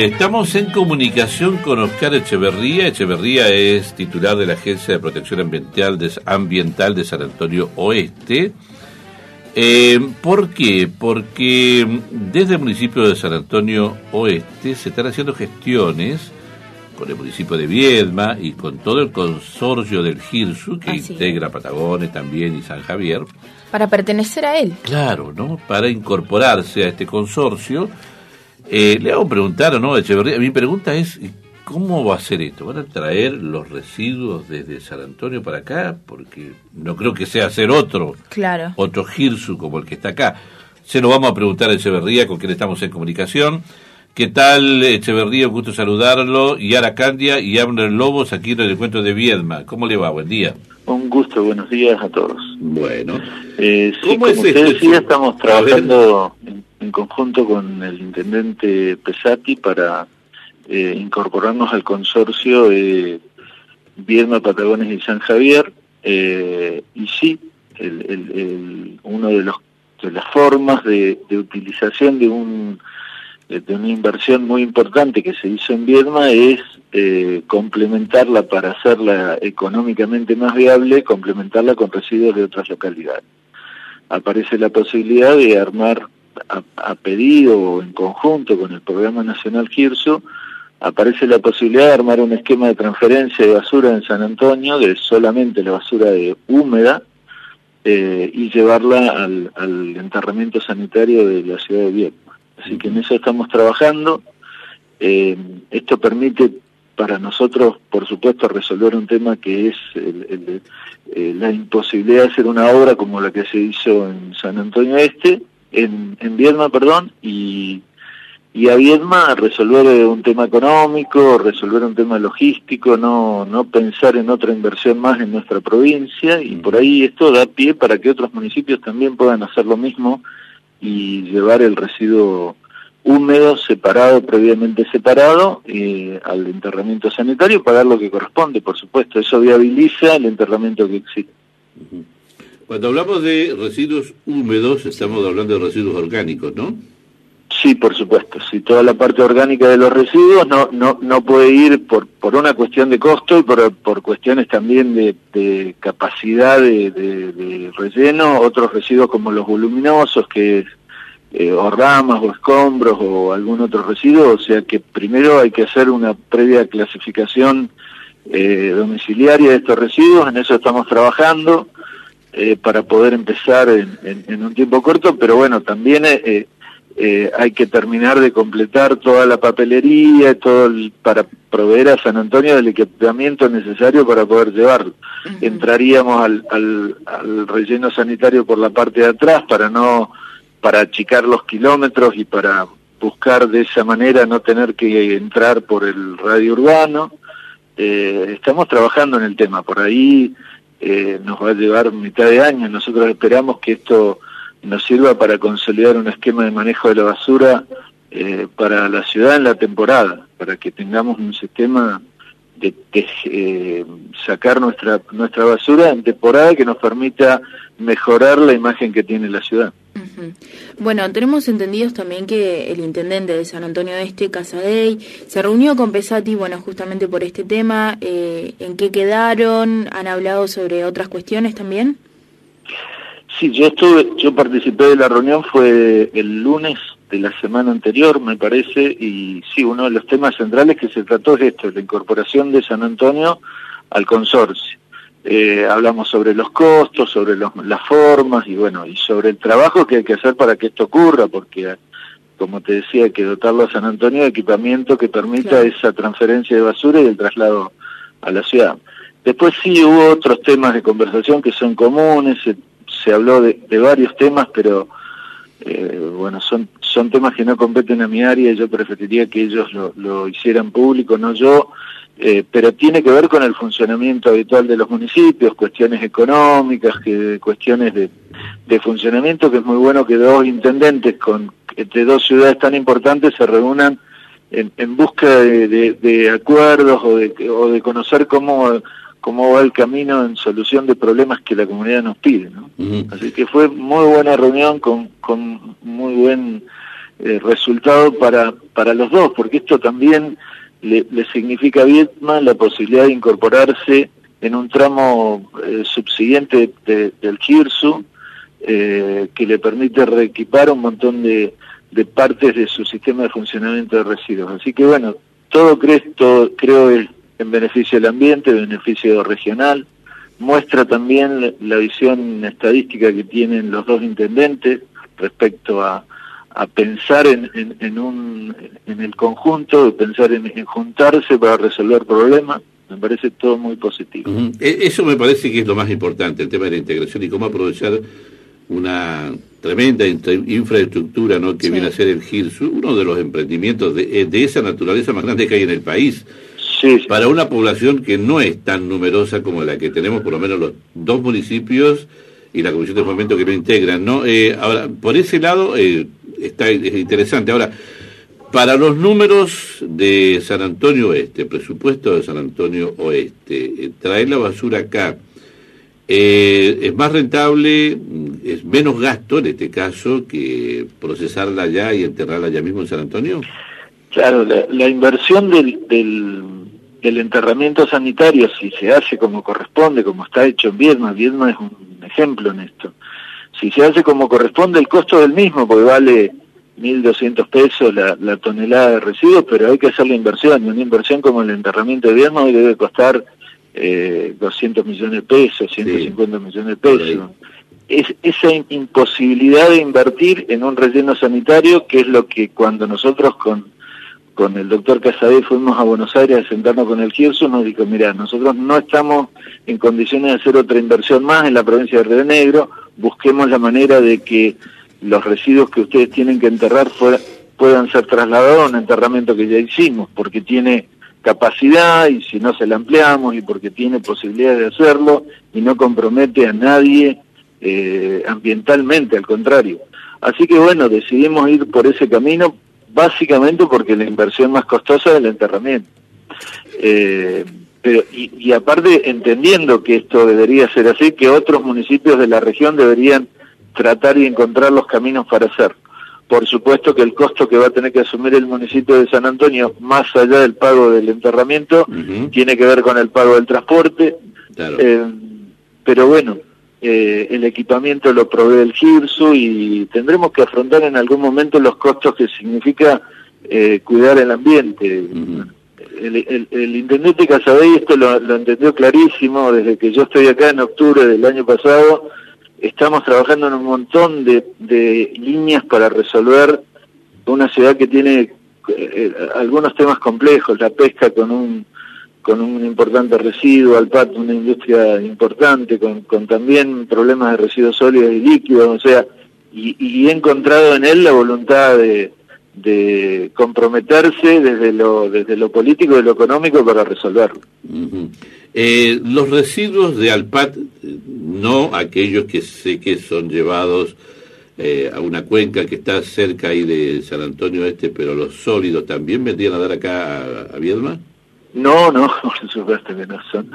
Estamos en comunicación con Oscar Echeverría. Echeverría es titular de la Agencia de Protección Ambiental de, Ambiental de San Antonio Oeste. Eh, ¿Por qué? Porque desde el municipio de San Antonio Oeste se están haciendo gestiones con el municipio de Viedma y con todo el consorcio del GIRSU, que integra Patagones también y San Javier. Para pertenecer a él. Claro, ¿no? Para incorporarse a este consorcio eh, le hago preguntar, ¿no? Echeverría, mi pregunta es, ¿cómo va a ser esto? ¿Van a traer los residuos desde San Antonio para acá? Porque no creo que sea hacer otro, claro. otro Girsu como el que está acá. Se lo vamos a preguntar a Echeverría, con quien estamos en comunicación. ¿Qué tal, Echeverría? Un gusto saludarlo. Y Candia y Abner Lobos, aquí en el encuentro de Viedma. ¿Cómo le va? Buen día. Un gusto, buenos días a todos. Bueno. Eh, sí, como usted decía, estamos trabajando en conjunto con el intendente Pesati para eh, incorporarnos al consorcio de Viedma, Patagones y San Javier. Eh, y sí, el, el, uno de los de las formas de, utilización de un de una inversión muy importante que se hizo en Viedma es eh, complementarla para hacerla económicamente más viable, complementarla con residuos de otras localidades. Aparece la posibilidad de armar a, pedido en conjunto con el Programa Nacional Girso, aparece la posibilidad de armar un esquema de transferencia de basura en San Antonio, de solamente la basura húmeda, eh, y llevarla al, enterramiento sanitario de la ciudad de Vietma. Así que en eso estamos trabajando. Eh, esto permite para nosotros, por supuesto, resolver un tema que es eh, la imposibilidad de hacer una obra como la que se hizo en San Antonio Este, en, en Viedma, perdón, y, y a Viedma resolver un tema económico, resolver un tema logístico, no, no pensar en otra inversión más en nuestra provincia, y por ahí esto da pie para que otros municipios también puedan hacer lo mismo y llevar el residuo húmedo separado, previamente separado, eh, al enterramiento sanitario, pagar lo que corresponde, por supuesto. Eso viabiliza el enterramiento que existe. Cuando hablamos de residuos húmedos, estamos hablando de residuos orgánicos, ¿no? Sí, por supuesto. Si toda la parte orgánica de los residuos no no no puede ir por por una cuestión de costo y por, por cuestiones también de, capacidad de, relleno, otros residuos como los voluminosos, que eh, o ramas o escombros o algún otro residuo, o sea que primero hay que hacer una previa clasificación eh, domiciliaria de estos residuos, en eso estamos trabajando. Eh, para poder empezar en, un tiempo corto, pero bueno, también eh, eh, hay que terminar de completar toda la papelería, todo para proveer a San Antonio del equipamiento necesario para poder llevarlo. Entraríamos al, al, relleno sanitario por la parte de atrás para no para achicar los kilómetros y para buscar de esa manera no tener que entrar por el radio urbano. estamos trabajando en el tema, por ahí eh, nos va a llevar mitad de año. Nosotros esperamos que esto nos sirva para consolidar un esquema de manejo de la basura eh, para la ciudad en la temporada, para que tengamos un sistema de, eh, sacar nuestra nuestra basura en temporada que nos permita mejorar la imagen que tiene la ciudad. Bueno, tenemos entendidos también que el intendente de San Antonio Este, Casadei, se reunió con Pesati, bueno, justamente por este tema. Eh, ¿En qué quedaron? ¿Han hablado sobre otras cuestiones también? Sí, yo estuve, yo participé de la reunión, fue el lunes de la semana anterior, me parece, y sí, uno de los temas centrales que se trató es esto, la incorporación de San Antonio al consorcio. Eh, hablamos sobre los costos, sobre las formas y bueno, y sobre el trabajo que hay que hacer para que esto ocurra, porque como te decía, hay que dotarlo a San Antonio de equipamiento que permita esa transferencia de basura y el traslado a la ciudad. Después sí hubo otros temas de conversación que son comunes, se, habló de, varios temas, pero eh, bueno, son, son temas que no competen a mi área y yo preferiría que ellos lo, lo hicieran público, no yo. Eh, pero tiene que ver con el funcionamiento habitual de los municipios, cuestiones económicas, que, cuestiones de, funcionamiento, que es muy bueno que dos intendentes con, de dos ciudades tan importantes se reúnan en, en busca de, acuerdos o de, o de conocer cómo, cómo va el camino en solución de problemas que la comunidad nos pide. ¿no? Así que fue muy buena reunión con, con muy buen eh, resultado para, para los dos, porque esto también le, significa a Vietma la posibilidad de incorporarse en un tramo eh, subsiguiente del Kirsu, eh, que le permite reequipar un montón de, de, partes de su sistema de funcionamiento de residuos. Así que bueno, todo, creo, creo es en beneficio del ambiente, beneficio regional, muestra también la visión estadística que tienen los dos intendentes respecto a, a pensar en, en, un, en el conjunto, pensar en, juntarse para resolver problemas. Me parece todo muy positivo. E, eso me parece que es lo más importante, el tema de la integración y cómo aprovechar una tremenda infraestructura ¿no? que viene a ser el GIRSU, uno de los emprendimientos de, de esa naturaleza más grande que hay en el país para una población que no es tan numerosa como la que tenemos, por lo menos los dos municipios y la Comisión de Fomento que lo integran. ¿no? Eh, ahora, por ese lado eh, está es interesante. Ahora, para los números de San Antonio Oeste, presupuesto de San Antonio Oeste, eh, traer la basura acá, es más rentable, es menos gasto en este caso que procesarla allá y enterrarla allá mismo en San Antonio. Claro, la, inversión del, del enterramiento sanitario, si se hace como corresponde, como está hecho en Viedma, Viedma es un ejemplo en esto, si se hace como corresponde el costo del mismo, porque vale 1.200 pesos la, la, tonelada de residuos, pero hay que hacer la inversión, y una inversión como el enterramiento de Viedma hoy debe costar eh, 200 millones de pesos, 150 millones de pesos. Es esa imposibilidad de invertir en un relleno sanitario, que es lo que cuando nosotros con con el doctor Casadé fuimos a Buenos Aires a sentarnos con el GIRSO, nos dijo, mira, nosotros no estamos en condiciones de hacer otra inversión más en la provincia de Río Negro, busquemos la manera de que los residuos que ustedes tienen que enterrar puedan ser trasladados a un enterramiento que ya hicimos, porque tiene capacidad y si no se la ampliamos y porque tiene posibilidad de hacerlo y no compromete a nadie eh, ambientalmente, al contrario. Así que bueno, decidimos ir por ese camino básicamente porque la inversión más costosa es el enterramiento. Eh, pero, y, aparte, entendiendo que esto debería ser así, que otros municipios de la región deberían tratar y encontrar los caminos para hacer. Por supuesto que el costo que va a tener que asumir el municipio de San Antonio, más allá del pago del enterramiento, tiene que ver con el pago del transporte. Eh, pero bueno, eh, el equipamiento lo provee el GIRSU y tendremos que afrontar en algún momento los costos que significa eh, cuidar el ambiente. El, intendente Casabey esto lo, entendió clarísimo desde que yo estoy acá en octubre del año pasado. Estamos trabajando en un montón de, de líneas para resolver una ciudad que tiene eh, algunos temas complejos, la pesca con un con un importante residuo, Alpat una industria importante, con, con también problemas de residuos sólidos y líquidos, o sea, y, he encontrado en él la voluntad de, de comprometerse desde lo, desde lo político y lo económico para resolverlo. Eh, los residuos de Alpat, no aquellos que sé que son llevados eh, a una cuenca que está cerca ahí de San Antonio Este, pero los sólidos también vendrían a dar acá a, a Viedma? No, no, por supuesto que no son.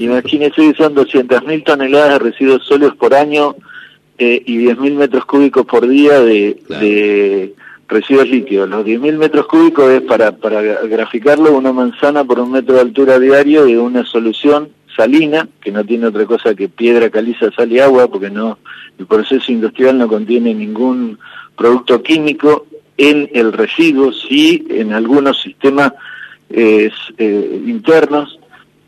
Imagínese que son 200.000 toneladas de residuos sólidos por año eh, y 10.000 metros cúbicos por día de, residuos líquidos. Los 10.000 metros cúbicos es, para, para graficarlo, una manzana por un metro de altura diario de una solución salina, que no tiene otra cosa que piedra, caliza, sal y agua, porque no el proceso industrial no contiene ningún producto químico en el residuo, sí en algunos sistemas eh, internos.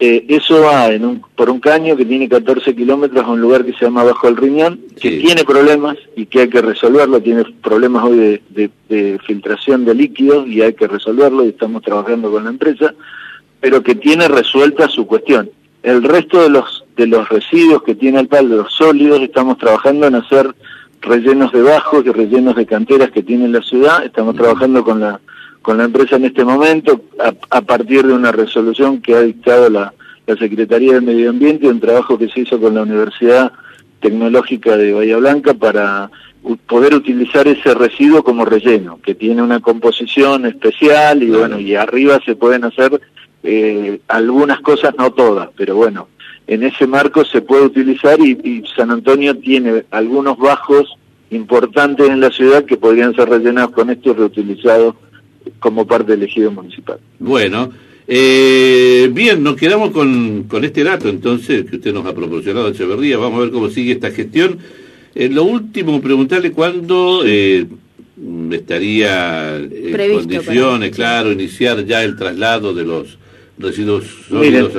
Eh, eso va en un, por un caño que tiene 14 kilómetros a un lugar que se llama Bajo el Riñón, que tiene problemas y que hay que resolverlo, tiene problemas hoy de, filtración de líquidos y hay que resolverlo y estamos trabajando con la empresa, pero que tiene resuelta su cuestión. El resto de los, de los residuos que tiene el palo, de los sólidos, estamos trabajando en hacer rellenos de bajos y rellenos de canteras que tiene la ciudad, estamos trabajando con la con la empresa en este momento a, partir de una resolución que ha dictado la, Secretaría de Medio Ambiente un trabajo que se hizo con la Universidad Tecnológica de Bahía Blanca para poder utilizar ese residuo como relleno, que tiene una composición especial y bueno, y arriba se pueden hacer eh, algunas cosas, no todas, pero bueno, en ese marco se puede utilizar y, y San Antonio tiene algunos bajos importantes en la ciudad que podrían ser rellenados con esto y reutilizados como parte del ejido municipal. Bueno, eh, bien, nos quedamos con, con este dato entonces que usted nos ha proporcionado, Echeverría. Vamos a ver cómo sigue esta gestión. Eh, lo último, preguntarle cuándo eh, estaría en condiciones, claro, iniciar ya el traslado de los residuos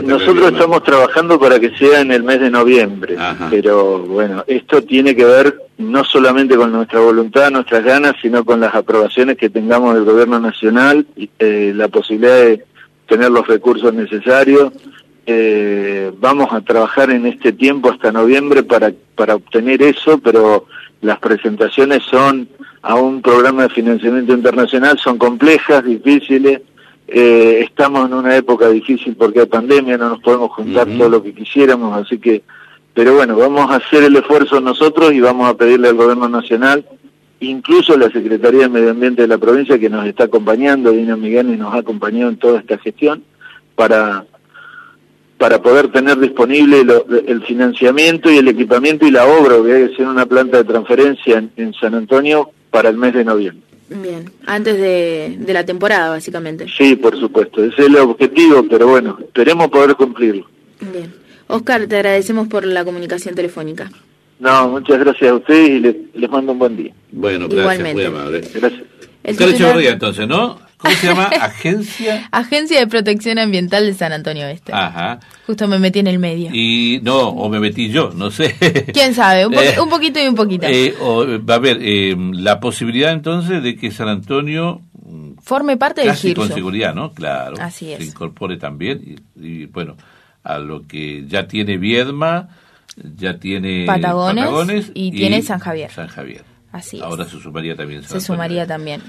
nosotros estamos trabajando para que sea en el mes de noviembre, pero bueno, esto tiene que ver no solamente con nuestra voluntad, nuestras ganas, sino con las aprobaciones que tengamos del gobierno nacional, y, eh, la posibilidad de tener los recursos necesarios. Eh, vamos a trabajar en este tiempo hasta noviembre para, para obtener eso, pero las presentaciones son a un programa de financiamiento internacional, son complejas, difíciles, eh, estamos en una época difícil porque hay pandemia, no nos podemos juntar todo lo que quisiéramos, así que, pero bueno, vamos a hacer el esfuerzo nosotros y vamos a pedirle al gobierno nacional, incluso la Secretaría de Medio Ambiente de la provincia que nos está acompañando, Dina Miguel y nos ha acompañado en toda esta gestión, para para poder tener disponible el financiamiento y el equipamiento y la obra, que hay que ser una planta de transferencia en, San Antonio para el mes de noviembre. Bien, antes de, de, la temporada, básicamente. Sí, por supuesto, ese es el objetivo, pero bueno, esperemos poder cumplirlo. Bien. Oscar, te agradecemos por la comunicación telefónica. No, muchas gracias a ustedes y les, mando un buen día. Bueno, gracias, Igualmente. muy amable. Gracias. El entonces, ¿no? ¿Cómo se llama? Agencia. Agencia de Protección Ambiental de San Antonio Este. Ajá. Justo me metí en el medio. Y no, o me metí yo, no sé. ¿Quién sabe? Un, eh, poquito y un poquito. Eh, va a haber eh, la posibilidad entonces de que San Antonio mm, forme parte del GIRSO. con seguridad, ¿no? Claro. Así es. Se incorpore también y, bueno, a lo que ya tiene Viedma, ya tiene Patagones, y, tiene San Javier. San Javier. Así Ahora se sumaría también San Se sumaría también.